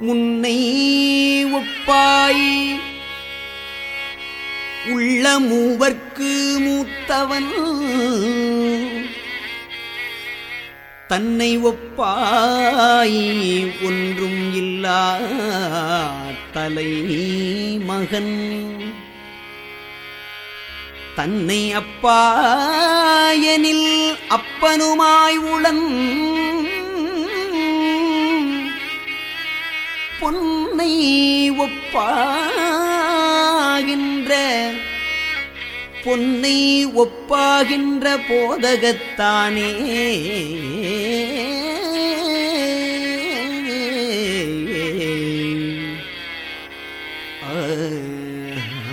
முன்னை ஒப்பாய். உள்ள மூவர்க்கு மூத்தவன். தன்னை ஒப்பாய் ஒன்றும் இல்லா தலை மகன். தன்னை அப்பாயனில் அப்பனுமாய் உளன். பொன்னை ஒப்பாகின்ற பொன்னை ஒப்பாகின்ற போதகத்தானே. Uh...